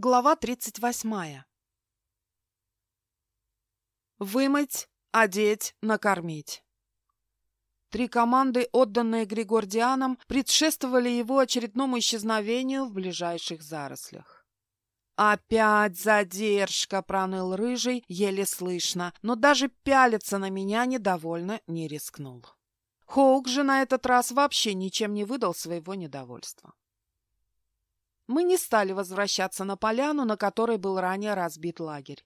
Глава 38. Вымыть, одеть, накормить. Три команды, отданные Григордианам, предшествовали его очередному исчезновению в ближайших зарослях. «Опять задержка!» — проныл Рыжий, еле слышно, но даже пялиться на меня недовольно не рискнул. Хоук же на этот раз вообще ничем не выдал своего недовольства мы не стали возвращаться на поляну, на которой был ранее разбит лагерь.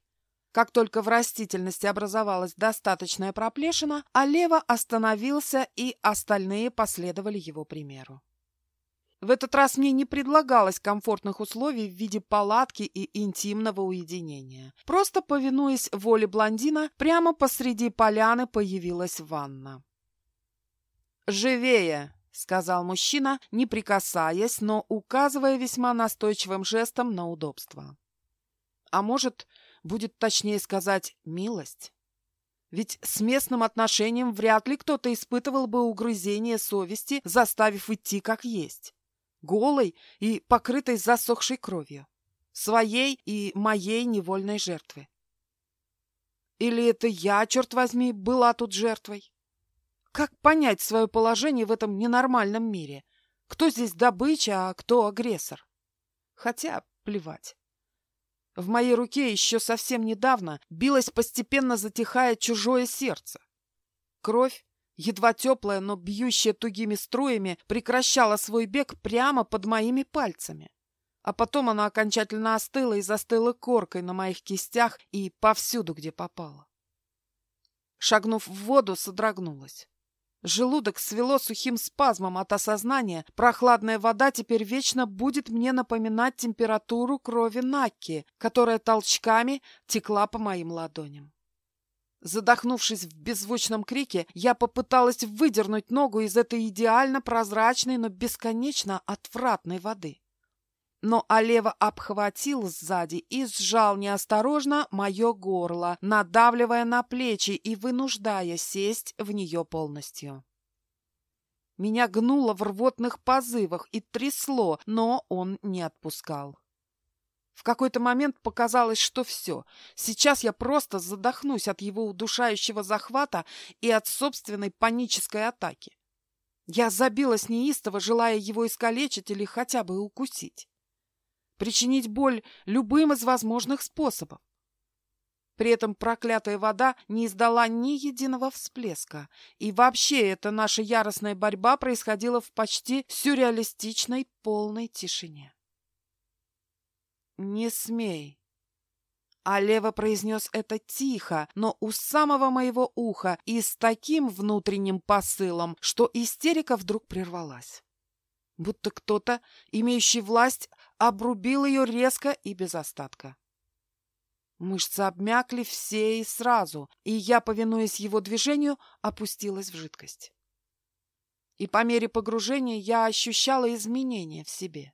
Как только в растительности образовалась достаточная проплешина, Алева остановился, и остальные последовали его примеру. В этот раз мне не предлагалось комфортных условий в виде палатки и интимного уединения. Просто, повинуясь воле блондина, прямо посреди поляны появилась ванна. «Живее!» — сказал мужчина, не прикасаясь, но указывая весьма настойчивым жестом на удобство. А может, будет точнее сказать «милость»? Ведь с местным отношением вряд ли кто-то испытывал бы угрызение совести, заставив идти как есть. Голой и покрытой засохшей кровью. Своей и моей невольной жертвы. Или это я, черт возьми, была тут жертвой? Как понять свое положение в этом ненормальном мире? Кто здесь добыча, а кто агрессор? Хотя плевать. В моей руке еще совсем недавно билось постепенно затихая чужое сердце. Кровь, едва теплая, но бьющая тугими струями, прекращала свой бег прямо под моими пальцами. А потом она окончательно остыла и застыла коркой на моих кистях и повсюду, где попала. Шагнув в воду, содрогнулась. Желудок свело сухим спазмом от осознания, прохладная вода теперь вечно будет мне напоминать температуру крови Накки, которая толчками текла по моим ладоням. Задохнувшись в беззвучном крике, я попыталась выдернуть ногу из этой идеально прозрачной, но бесконечно отвратной воды. Но Алева обхватил сзади и сжал неосторожно мое горло, надавливая на плечи и вынуждая сесть в нее полностью. Меня гнуло в рвотных позывах и трясло, но он не отпускал. В какой-то момент показалось, что все. Сейчас я просто задохнусь от его удушающего захвата и от собственной панической атаки. Я забилась неистово, желая его искалечить или хотя бы укусить причинить боль любым из возможных способов. При этом проклятая вода не издала ни единого всплеска, и вообще эта наша яростная борьба происходила в почти сюрреалистичной полной тишине. «Не смей!» Алева произнес это тихо, но у самого моего уха и с таким внутренним посылом, что истерика вдруг прервалась. Будто кто-то, имеющий власть, обрубил ее резко и без остатка. Мышцы обмякли все и сразу, и я, повинуясь его движению, опустилась в жидкость. И по мере погружения я ощущала изменения в себе.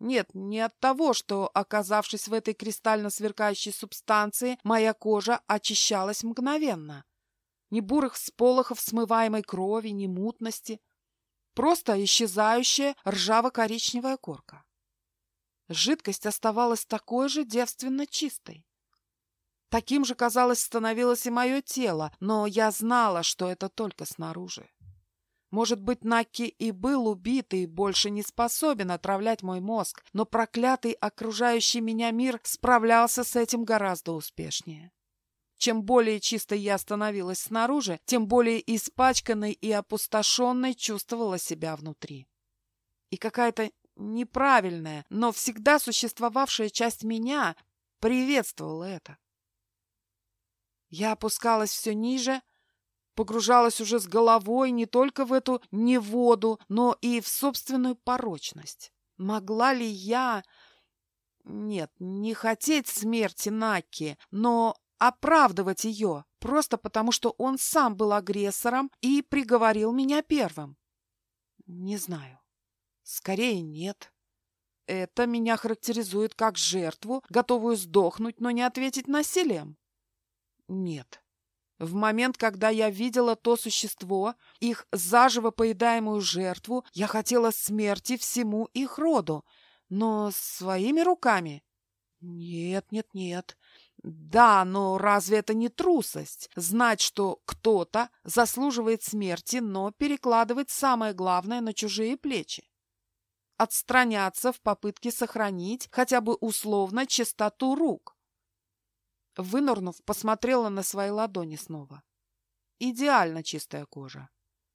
Нет, не от того, что, оказавшись в этой кристально сверкающей субстанции, моя кожа очищалась мгновенно. Ни бурых сполохов смываемой крови, ни мутности. Просто исчезающая ржаво-коричневая корка. Жидкость оставалась такой же девственно чистой. Таким же, казалось, становилось и мое тело, но я знала, что это только снаружи. Может быть, Накки и был убит и больше не способен отравлять мой мозг, но проклятый окружающий меня мир справлялся с этим гораздо успешнее. Чем более чистой я становилась снаружи, тем более испачканной и опустошенной чувствовала себя внутри. И какая-то неправильная, но всегда существовавшая часть меня приветствовала это. Я опускалась все ниже, погружалась уже с головой не только в эту неводу, но и в собственную порочность. Могла ли я... Нет, не хотеть смерти Наки, но оправдывать ее, просто потому что он сам был агрессором и приговорил меня первым? Не знаю. Скорее нет. Это меня характеризует как жертву, готовую сдохнуть, но не ответить насилием. Нет. В момент, когда я видела то существо, их заживо поедаемую жертву, я хотела смерти всему их роду, но своими руками. Нет, нет, нет. Да, но разве это не трусость? Знать, что кто-то заслуживает смерти, но перекладывать самое главное на чужие плечи. Отстраняться в попытке сохранить хотя бы условно чистоту рук. Вынырнув, посмотрела на свои ладони снова. Идеально чистая кожа.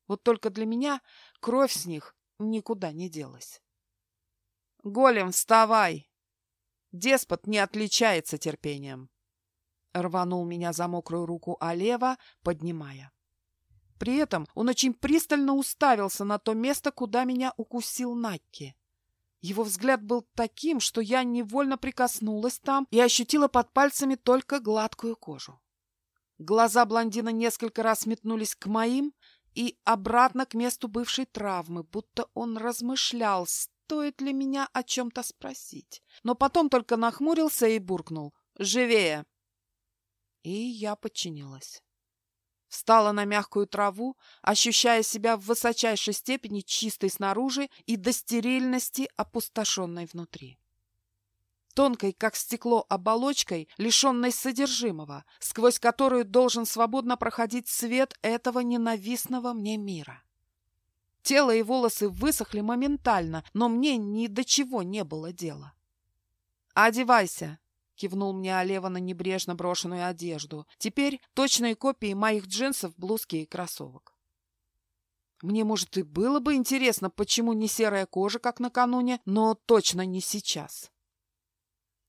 Вот только для меня кровь с них никуда не делась. «Голем, вставай!» Деспот не отличается терпением. Рванул меня за мокрую руку Алева, поднимая. При этом он очень пристально уставился на то место, куда меня укусил Накки. Его взгляд был таким, что я невольно прикоснулась там и ощутила под пальцами только гладкую кожу. Глаза блондина несколько раз метнулись к моим и обратно к месту бывшей травмы, будто он размышлял, стоит ли меня о чем-то спросить. Но потом только нахмурился и буркнул «Живее!». И я подчинилась. Встала на мягкую траву, ощущая себя в высочайшей степени чистой снаружи и до стерильности опустошенной внутри. Тонкой, как стекло, оболочкой, лишенной содержимого, сквозь которую должен свободно проходить свет этого ненавистного мне мира. Тело и волосы высохли моментально, но мне ни до чего не было дела. «Одевайся!» — кивнул мне Олева на небрежно брошенную одежду. «Теперь точные копии моих джинсов, блузки и кроссовок». Мне, может, и было бы интересно, почему не серая кожа, как накануне, но точно не сейчас.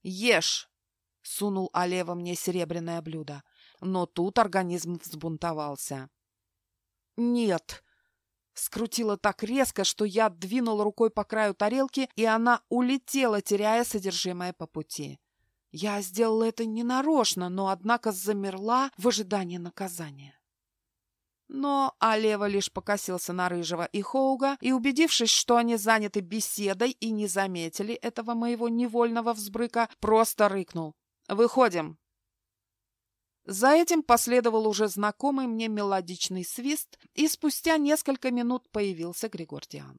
«Ешь!» — сунул Олева мне серебряное блюдо. Но тут организм взбунтовался. «Нет!» Скрутила так резко, что я двинул рукой по краю тарелки, и она улетела, теряя содержимое по пути. Я сделала это ненарочно, но, однако, замерла в ожидании наказания. Но Алева лишь покосился на Рыжего и Хоуга и, убедившись, что они заняты беседой и не заметили этого моего невольного взбрыка, просто рыкнул. «Выходим!» За этим последовал уже знакомый мне мелодичный свист, и спустя несколько минут появился Григордиан.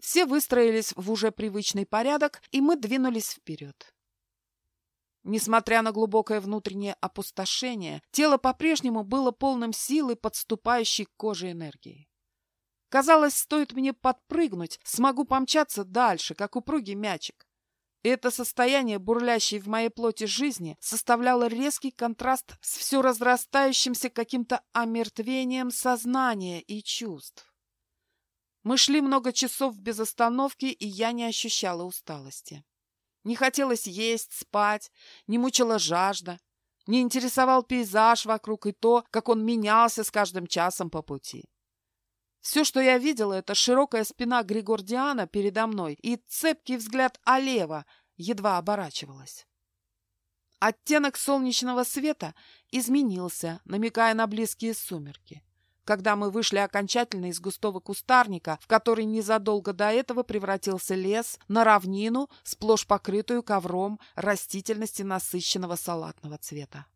Все выстроились в уже привычный порядок, и мы двинулись вперед. Несмотря на глубокое внутреннее опустошение, тело по-прежнему было полным силы, подступающей к коже энергии. Казалось, стоит мне подпрыгнуть, смогу помчаться дальше, как упругий мячик. Это состояние, бурлящей в моей плоти жизни, составляло резкий контраст с все разрастающимся каким-то омертвением сознания и чувств. Мы шли много часов без остановки, и я не ощущала усталости. Не хотелось есть, спать, не мучила жажда, не интересовал пейзаж вокруг и то, как он менялся с каждым часом по пути. Все, что я видела, это широкая спина Григордиана передо мной и цепкий взгляд Олева едва оборачивалась. Оттенок солнечного света изменился, намекая на близкие сумерки, когда мы вышли окончательно из густого кустарника, в который незадолго до этого превратился лес, на равнину, сплошь покрытую ковром растительности насыщенного салатного цвета.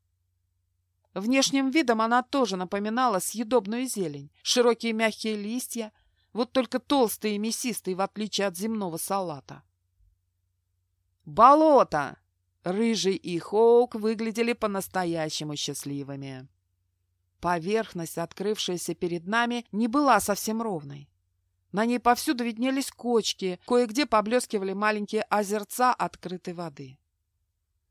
Внешним видом она тоже напоминала съедобную зелень. Широкие мягкие листья, вот только толстые и мясистые, в отличие от земного салата. «Болото!» Рыжий и Хоук выглядели по-настоящему счастливыми. Поверхность, открывшаяся перед нами, не была совсем ровной. На ней повсюду виднелись кочки, кое-где поблескивали маленькие озерца открытой воды.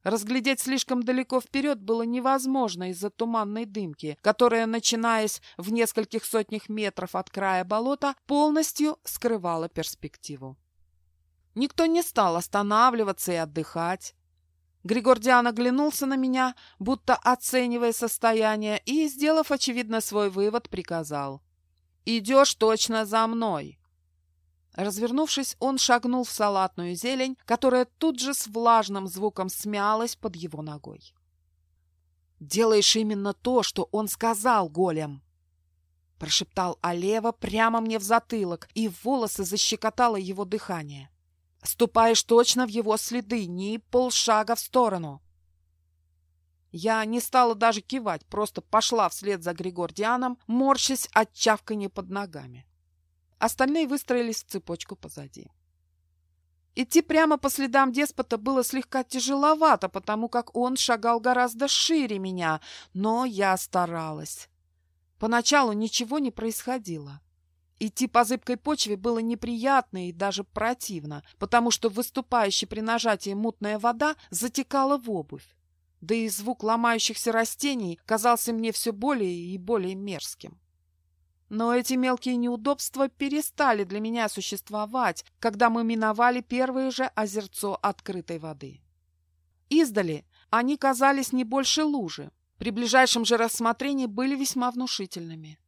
Разглядеть слишком далеко вперед было невозможно из-за туманной дымки, которая, начинаясь в нескольких сотнях метров от края болота, полностью скрывала перспективу. Никто не стал останавливаться и отдыхать. Григордиан оглянулся на меня, будто оценивая состояние, и, сделав, очевидно, свой вывод, приказал. «Идешь точно за мной!» Развернувшись, он шагнул в салатную зелень, которая тут же с влажным звуком смялась под его ногой. «Делаешь именно то, что он сказал, голем!» Прошептал Алева прямо мне в затылок, и волосы защекотало его дыхание. «Ступаешь точно в его следы, ни полшага в сторону!» Я не стала даже кивать, просто пошла вслед за Григордианом, морщась от чавканья под ногами. Остальные выстроились в цепочку позади. Идти прямо по следам деспота было слегка тяжеловато, потому как он шагал гораздо шире меня, но я старалась. Поначалу ничего не происходило. Идти по зыбкой почве было неприятно и даже противно, потому что выступающая при нажатии мутная вода затекала в обувь. Да и звук ломающихся растений казался мне все более и более мерзким. Но эти мелкие неудобства перестали для меня существовать, когда мы миновали первое же озерцо открытой воды. Издали они казались не больше лужи, при ближайшем же рассмотрении были весьма внушительными.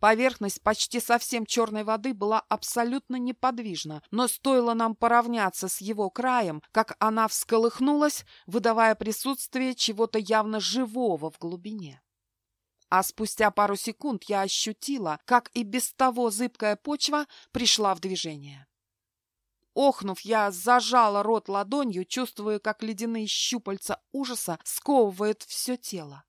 Поверхность почти совсем черной воды была абсолютно неподвижна, но стоило нам поравняться с его краем, как она всколыхнулась, выдавая присутствие чего-то явно живого в глубине. А спустя пару секунд я ощутила, как и без того зыбкая почва пришла в движение. Охнув, я зажала рот ладонью, чувствуя, как ледяные щупальца ужаса сковывают все тело.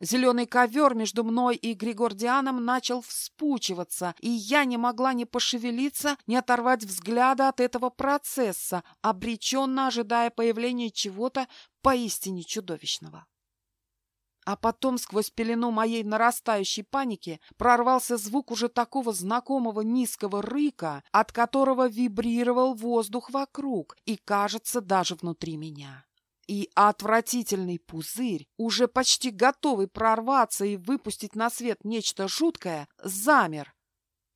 Зеленый ковер между мной и Григордианом начал вспучиваться, и я не могла ни пошевелиться, ни оторвать взгляда от этого процесса, обреченно ожидая появления чего-то поистине чудовищного. А потом сквозь пелену моей нарастающей паники прорвался звук уже такого знакомого низкого рыка, от которого вибрировал воздух вокруг и, кажется, даже внутри меня. И отвратительный пузырь, уже почти готовый прорваться и выпустить на свет нечто жуткое, замер,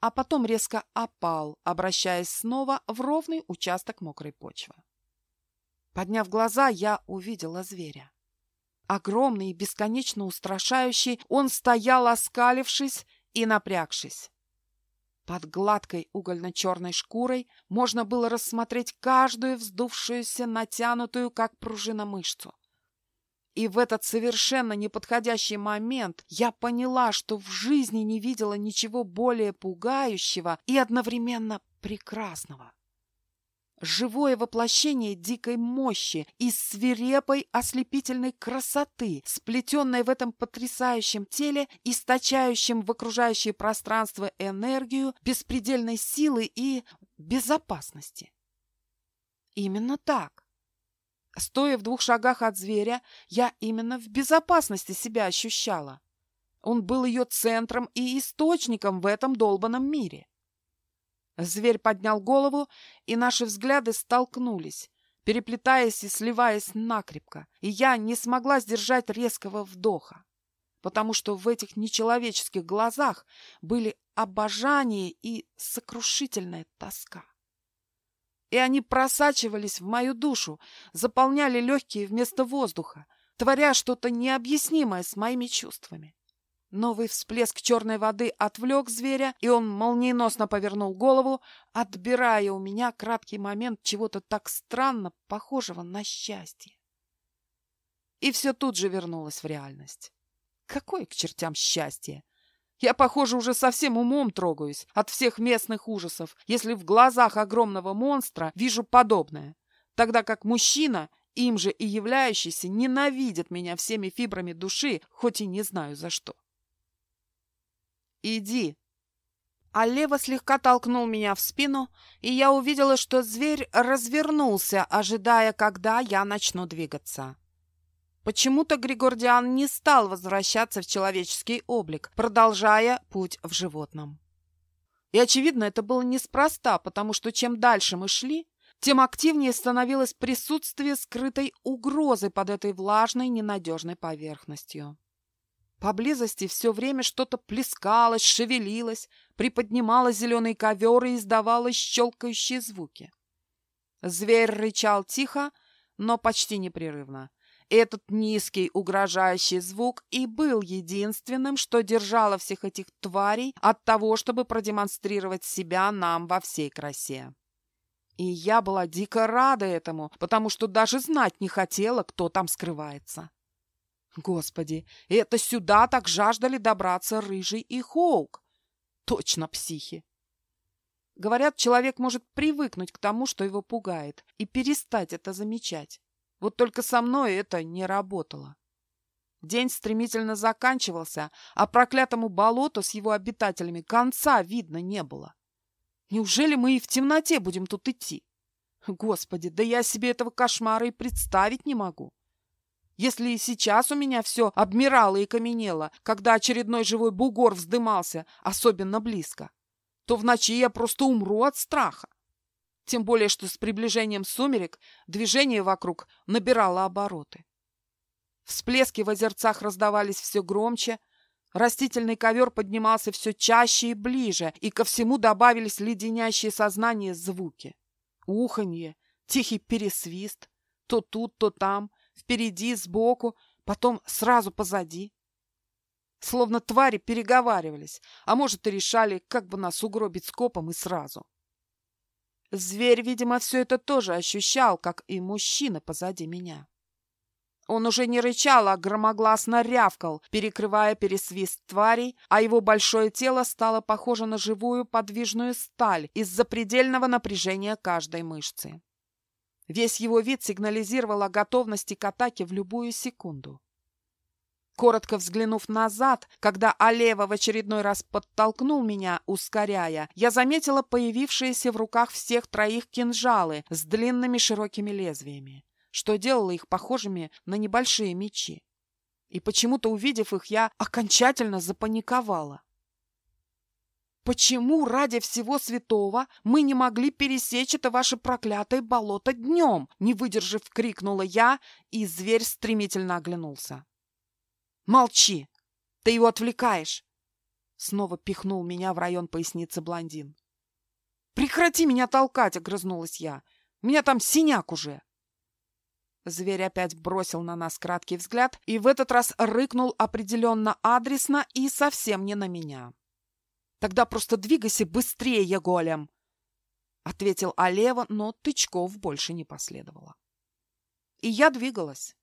а потом резко опал, обращаясь снова в ровный участок мокрой почвы. Подняв глаза, я увидела зверя. Огромный и бесконечно устрашающий, он стоял, оскалившись и напрягшись. Под гладкой угольно-черной шкурой можно было рассмотреть каждую вздувшуюся, натянутую, как пружина, мышцу. И в этот совершенно неподходящий момент я поняла, что в жизни не видела ничего более пугающего и одновременно прекрасного живое воплощение дикой мощи и свирепой ослепительной красоты, сплетенной в этом потрясающем теле, источающем в окружающее пространство энергию, беспредельной силы и безопасности. Именно так. Стоя в двух шагах от зверя, я именно в безопасности себя ощущала. Он был ее центром и источником в этом долбанном мире. Зверь поднял голову, и наши взгляды столкнулись, переплетаясь и сливаясь накрепко, и я не смогла сдержать резкого вдоха, потому что в этих нечеловеческих глазах были обожание и сокрушительная тоска. И они просачивались в мою душу, заполняли легкие вместо воздуха, творя что-то необъяснимое с моими чувствами. Новый всплеск черной воды отвлек зверя, и он молниеносно повернул голову, отбирая у меня краткий момент чего-то так странно похожего на счастье. И все тут же вернулось в реальность. Какое к чертям счастье! Я, похоже, уже совсем умом трогаюсь от всех местных ужасов, если в глазах огромного монстра вижу подобное, тогда как мужчина, им же и являющийся, ненавидит меня всеми фибрами души, хоть и не знаю за что. «Иди!» А Лева слегка толкнул меня в спину, и я увидела, что зверь развернулся, ожидая, когда я начну двигаться. Почему-то Григордиан не стал возвращаться в человеческий облик, продолжая путь в животном. И, очевидно, это было неспроста, потому что чем дальше мы шли, тем активнее становилось присутствие скрытой угрозы под этой влажной, ненадежной поверхностью. Поблизости все время что-то плескалось, шевелилось, приподнимало зеленый ковер и издавало щелкающие звуки. Зверь рычал тихо, но почти непрерывно. Этот низкий, угрожающий звук и был единственным, что держало всех этих тварей от того, чтобы продемонстрировать себя нам во всей красе. И я была дико рада этому, потому что даже знать не хотела, кто там скрывается. Господи, это сюда так жаждали добраться Рыжий и Хоук. Точно психи. Говорят, человек может привыкнуть к тому, что его пугает, и перестать это замечать. Вот только со мной это не работало. День стремительно заканчивался, а проклятому болоту с его обитателями конца видно не было. Неужели мы и в темноте будем тут идти? Господи, да я себе этого кошмара и представить не могу. Если и сейчас у меня все обмирало и каменело, когда очередной живой бугор вздымался особенно близко, то в ночи я просто умру от страха. Тем более, что с приближением сумерек движение вокруг набирало обороты. Всплески в озерцах раздавались все громче, растительный ковер поднимался все чаще и ближе, и ко всему добавились леденящие сознание звуки. Уханье, тихий пересвист, то тут, то там, впереди, сбоку, потом сразу позади. Словно твари переговаривались, а может и решали, как бы нас угробить скопом и сразу. Зверь, видимо, все это тоже ощущал, как и мужчина позади меня. Он уже не рычал, а громогласно рявкал, перекрывая пересвист тварей, а его большое тело стало похоже на живую подвижную сталь из-за предельного напряжения каждой мышцы. Весь его вид сигнализировал о готовности к атаке в любую секунду. Коротко взглянув назад, когда Алева в очередной раз подтолкнул меня, ускоряя, я заметила появившиеся в руках всех троих кинжалы с длинными широкими лезвиями что делало их похожими на небольшие мечи. И почему-то, увидев их, я окончательно запаниковала. «Почему ради всего святого мы не могли пересечь это ваше проклятое болото днем?» Не выдержав, крикнула я, и зверь стремительно оглянулся. «Молчи! Ты его отвлекаешь!» Снова пихнул меня в район поясницы блондин. «Прекрати меня толкать!» — огрызнулась я. «У меня там синяк уже!» Зверь опять бросил на нас краткий взгляд и в этот раз рыкнул определенно адресно и совсем не на меня. «Тогда просто двигайся быстрее, голем!» — ответил Алева, но тычков больше не последовало. И я двигалась,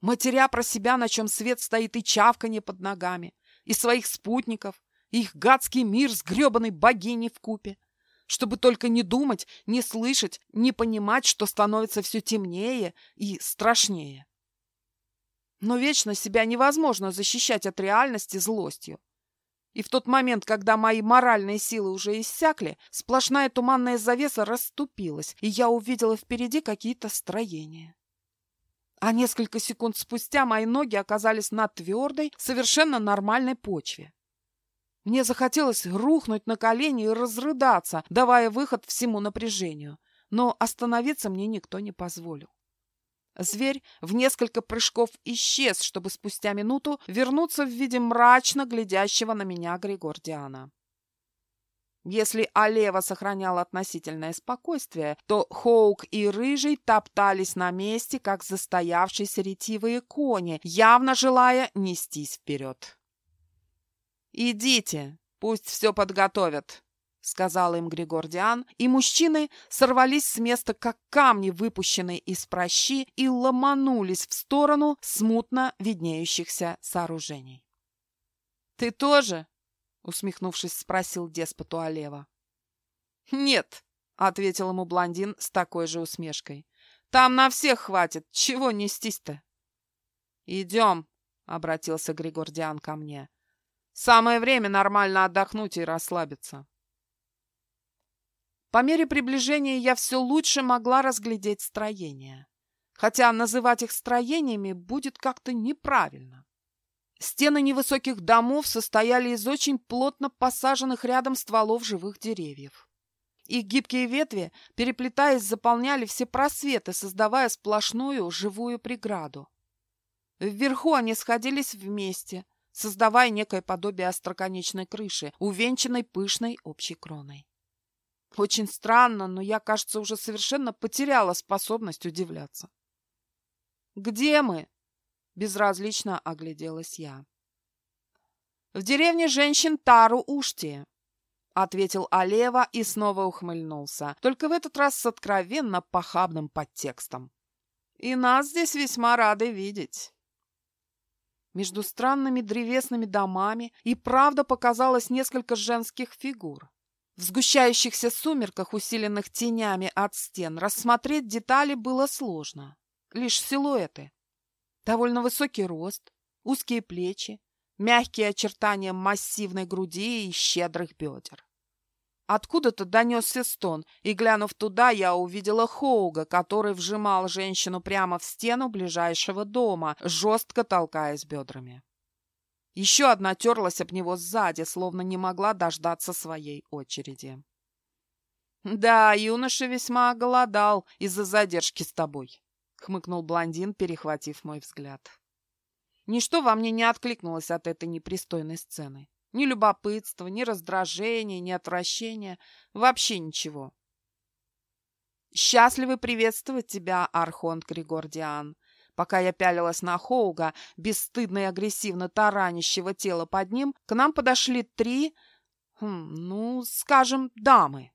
матеря про себя, на чем свет стоит и чавканье под ногами, и своих спутников, и их гадский мир с гребаной богиней в купе чтобы только не думать, не слышать, не понимать, что становится все темнее и страшнее. Но вечно себя невозможно защищать от реальности злостью. И в тот момент, когда мои моральные силы уже иссякли, сплошная туманная завеса расступилась, и я увидела впереди какие-то строения. А несколько секунд спустя мои ноги оказались на твердой, совершенно нормальной почве. Мне захотелось рухнуть на колени и разрыдаться, давая выход всему напряжению. Но остановиться мне никто не позволил. Зверь в несколько прыжков исчез, чтобы спустя минуту вернуться в виде мрачно глядящего на меня Григордиана. Если Алева сохранял относительное спокойствие, то Хоук и Рыжий топтались на месте, как застоявшиеся ретивые кони, явно желая нестись вперед. «Идите, пусть все подготовят», — сказал им Григордиан, и мужчины сорвались с места, как камни, выпущенные из прощи, и ломанулись в сторону смутно виднеющихся сооружений. «Ты тоже?» — усмехнувшись, спросил деспоту Алева. «Нет», — ответил ему блондин с такой же усмешкой. «Там на всех хватит. Чего нестись-то?» «Идем», — обратился Григордиан ко мне. Самое время нормально отдохнуть и расслабиться. По мере приближения я все лучше могла разглядеть строения. Хотя называть их строениями будет как-то неправильно. Стены невысоких домов состояли из очень плотно посаженных рядом стволов живых деревьев. Их гибкие ветви, переплетаясь, заполняли все просветы, создавая сплошную живую преграду. Вверху они сходились вместе – создавая некое подобие остроконечной крыши, увенчанной пышной общей кроной. Очень странно, но я, кажется, уже совершенно потеряла способность удивляться. «Где мы?» — безразлично огляделась я. «В деревне женщин Тару Ушти», — ответил Алева и снова ухмыльнулся, только в этот раз с откровенно похабным подтекстом. «И нас здесь весьма рады видеть». Между странными древесными домами и правда показалось несколько женских фигур. В сгущающихся сумерках, усиленных тенями от стен, рассмотреть детали было сложно. Лишь силуэты. Довольно высокий рост, узкие плечи, мягкие очертания массивной груди и щедрых бедер. Откуда-то донесся стон, и, глянув туда, я увидела Хоуга, который вжимал женщину прямо в стену ближайшего дома, жестко толкаясь бедрами. Еще одна терлась об него сзади, словно не могла дождаться своей очереди. «Да, юноша весьма голодал из-за задержки с тобой», — хмыкнул блондин, перехватив мой взгляд. Ничто во мне не откликнулось от этой непристойной сцены. Ни любопытства, ни раздражения, ни отвращения. Вообще ничего. «Счастливы приветствовать тебя, Архонт Григордиан!» Пока я пялилась на Хоуга, бесстыдно и агрессивно таранящего тела под ним, к нам подошли три, хм, ну, скажем, дамы.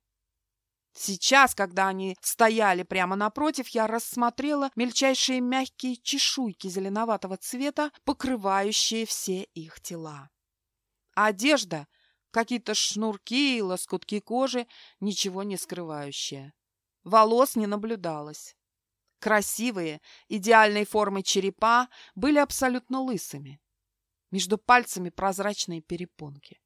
Сейчас, когда они стояли прямо напротив, я рассмотрела мельчайшие мягкие чешуйки зеленоватого цвета, покрывающие все их тела. Одежда, какие-то шнурки и лоскутки кожи, ничего не скрывающие. Волос не наблюдалось. Красивые, идеальной формы черепа были абсолютно лысыми. Между пальцами прозрачные перепонки.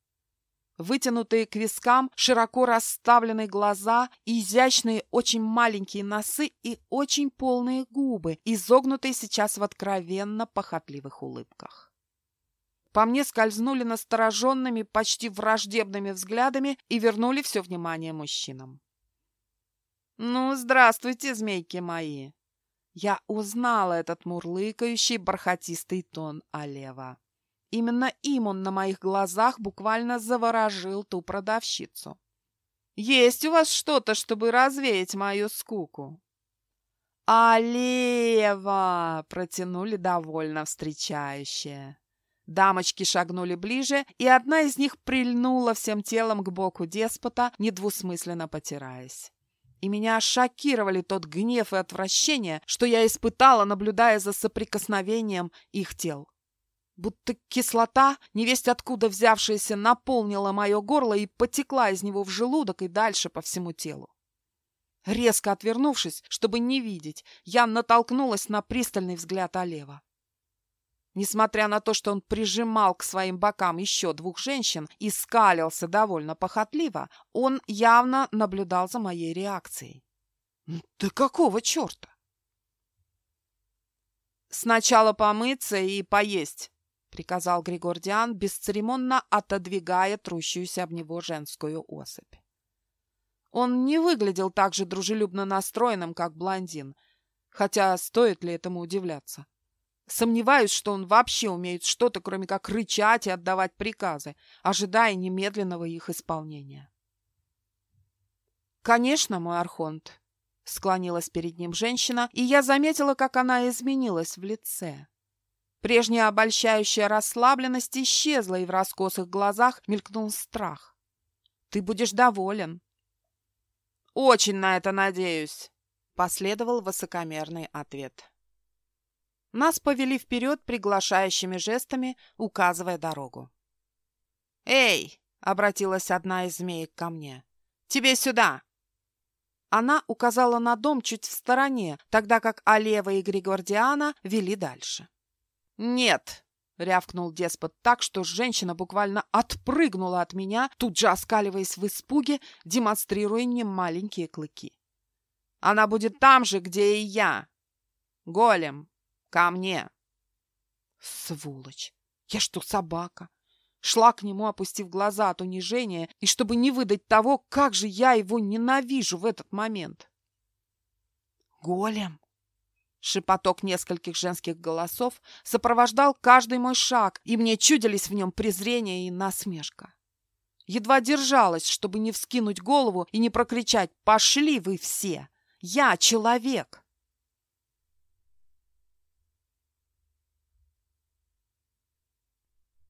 Вытянутые к вискам, широко расставленные глаза, изящные очень маленькие носы и очень полные губы, изогнутые сейчас в откровенно похотливых улыбках. По мне скользнули настороженными, почти враждебными взглядами и вернули все внимание мужчинам. «Ну, здравствуйте, змейки мои!» Я узнала этот мурлыкающий бархатистый тон Алева. Именно им он на моих глазах буквально заворожил ту продавщицу. «Есть у вас что-то, чтобы развеять мою скуку?» «Алева!» — протянули довольно встречающие. Дамочки шагнули ближе, и одна из них прильнула всем телом к боку деспота, недвусмысленно потираясь. И меня шокировали тот гнев и отвращение, что я испытала, наблюдая за соприкосновением их тел. Будто кислота, невесть откуда взявшаяся, наполнила мое горло и потекла из него в желудок и дальше по всему телу. Резко отвернувшись, чтобы не видеть, я натолкнулась на пристальный взгляд Олева. Несмотря на то, что он прижимал к своим бокам еще двух женщин и скалился довольно похотливо, он явно наблюдал за моей реакцией. «Да какого черта?» «Сначала помыться и поесть», — приказал Григордиан, бесцеремонно отодвигая трущуюся об него женскую особь. Он не выглядел так же дружелюбно настроенным, как блондин, хотя стоит ли этому удивляться. Сомневаюсь, что он вообще умеет что-то, кроме как рычать и отдавать приказы, ожидая немедленного их исполнения. «Конечно, мой Архонт», — склонилась перед ним женщина, и я заметила, как она изменилась в лице. Прежняя обольщающая расслабленность исчезла, и в раскосых глазах мелькнул страх. «Ты будешь доволен». «Очень на это надеюсь», — последовал высокомерный ответ. Нас повели вперед приглашающими жестами, указывая дорогу. «Эй!» — обратилась одна из змеек ко мне. «Тебе сюда!» Она указала на дом чуть в стороне, тогда как Алева и Григордиана вели дальше. «Нет!» — рявкнул деспот так, что женщина буквально отпрыгнула от меня, тут же оскаливаясь в испуге, демонстрируя немаленькие клыки. «Она будет там же, где и я! Голем, Ко мне!» Сволочь! Я что, собака? Шла к нему, опустив глаза от унижения, и чтобы не выдать того, как же я его ненавижу в этот момент. «Голем!» Шепоток нескольких женских голосов сопровождал каждый мой шаг, и мне чудились в нем презрение и насмешка. Едва держалась, чтобы не вскинуть голову и не прокричать «Пошли вы все! Я человек!»